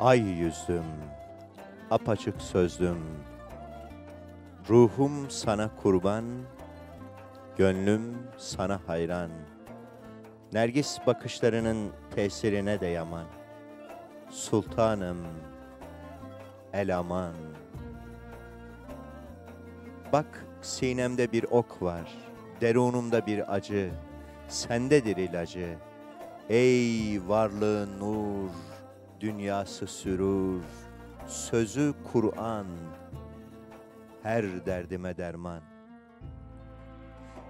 Ay yüzdüm, apaçık sözlüm. Ruhum sana kurban, gönlüm sana hayran. Nergis bakışlarının tesirine de yaman. Sultanım, el aman. Bak sinemde bir ok var, derunumda bir acı, sendedir ilacı. Ey varlığın nur, dünyası sürur, sözü Kur'an, her derdime derman.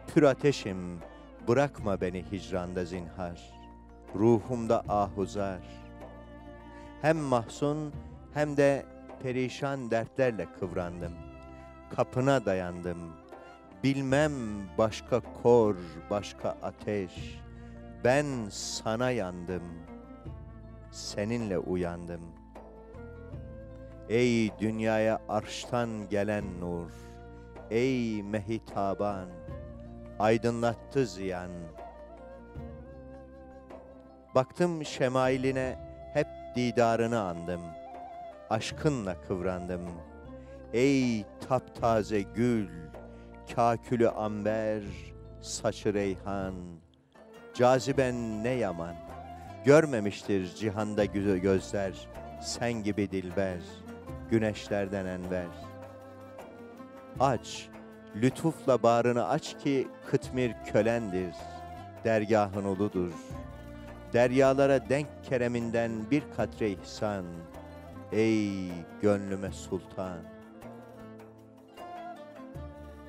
Pür ateşim, bırakma beni hicranda zinhar, ruhumda ahuzar. Hem mahzun hem de perişan dertlerle kıvrandım. Kapına dayandım. Bilmem başka kor, başka ateş. Ben sana yandım. Seninle uyandım. Ey dünyaya arştan gelen nur. Ey mehitaban. Aydınlattı ziyan. Baktım şemailine hep didarını andım. Aşkınla kıvrandım. Ey taptaze gül, kakülü amber, saçı reyhan. Caziben ne yaman. Görmemiştir cihanda gö- gözler, sen gibi dilber, güneşlerden enver. Aç, lütufla bağrını aç ki kıtmir kölendir, dergahın uludur. Deryalara denk kereminden bir katre ihsan, ey gönlüme sultan.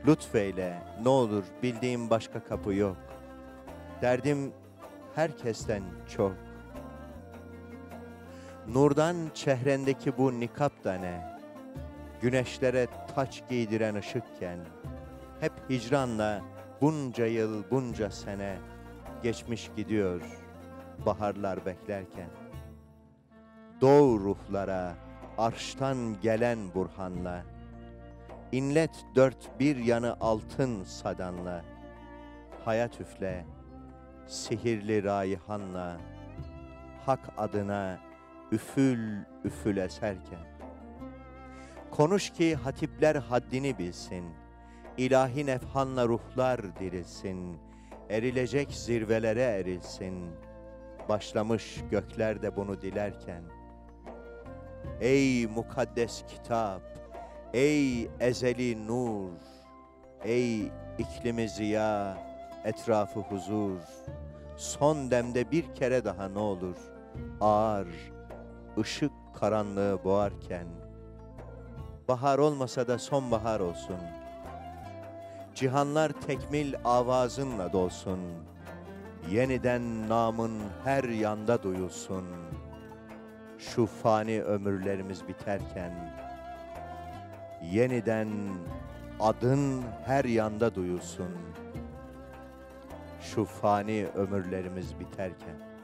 Lütfeyle ne olur bildiğim başka kapı yok. Derdim herkesten çok. Nurdan çehrendeki bu nikap da ne? Güneşlere taç giydiren ışıkken, hep hicranla bunca yıl bunca sene geçmiş gidiyor baharlar beklerken. Doğu ruhlara arştan gelen burhanla, inlet dört bir yanı altın sadanla, hayat üfle, sihirli rayhanla, hak adına üfül üfül eserken. Konuş ki hatipler haddini bilsin, ilahi nefhanla ruhlar dirilsin, erilecek zirvelere erilsin, başlamış göklerde bunu dilerken. Ey mukaddes kitap, ey ezeli nur, ey iklimi ziya, etrafı huzur, son demde bir kere daha ne olur, ağır, ışık karanlığı boğarken, bahar olmasa da sonbahar olsun, cihanlar tekmil avazınla dolsun, yeniden namın her yanda duyulsun, şu fani ömürlerimiz biterken, yeniden adın her yanda duyulsun, şu fani ömürlerimiz biterken.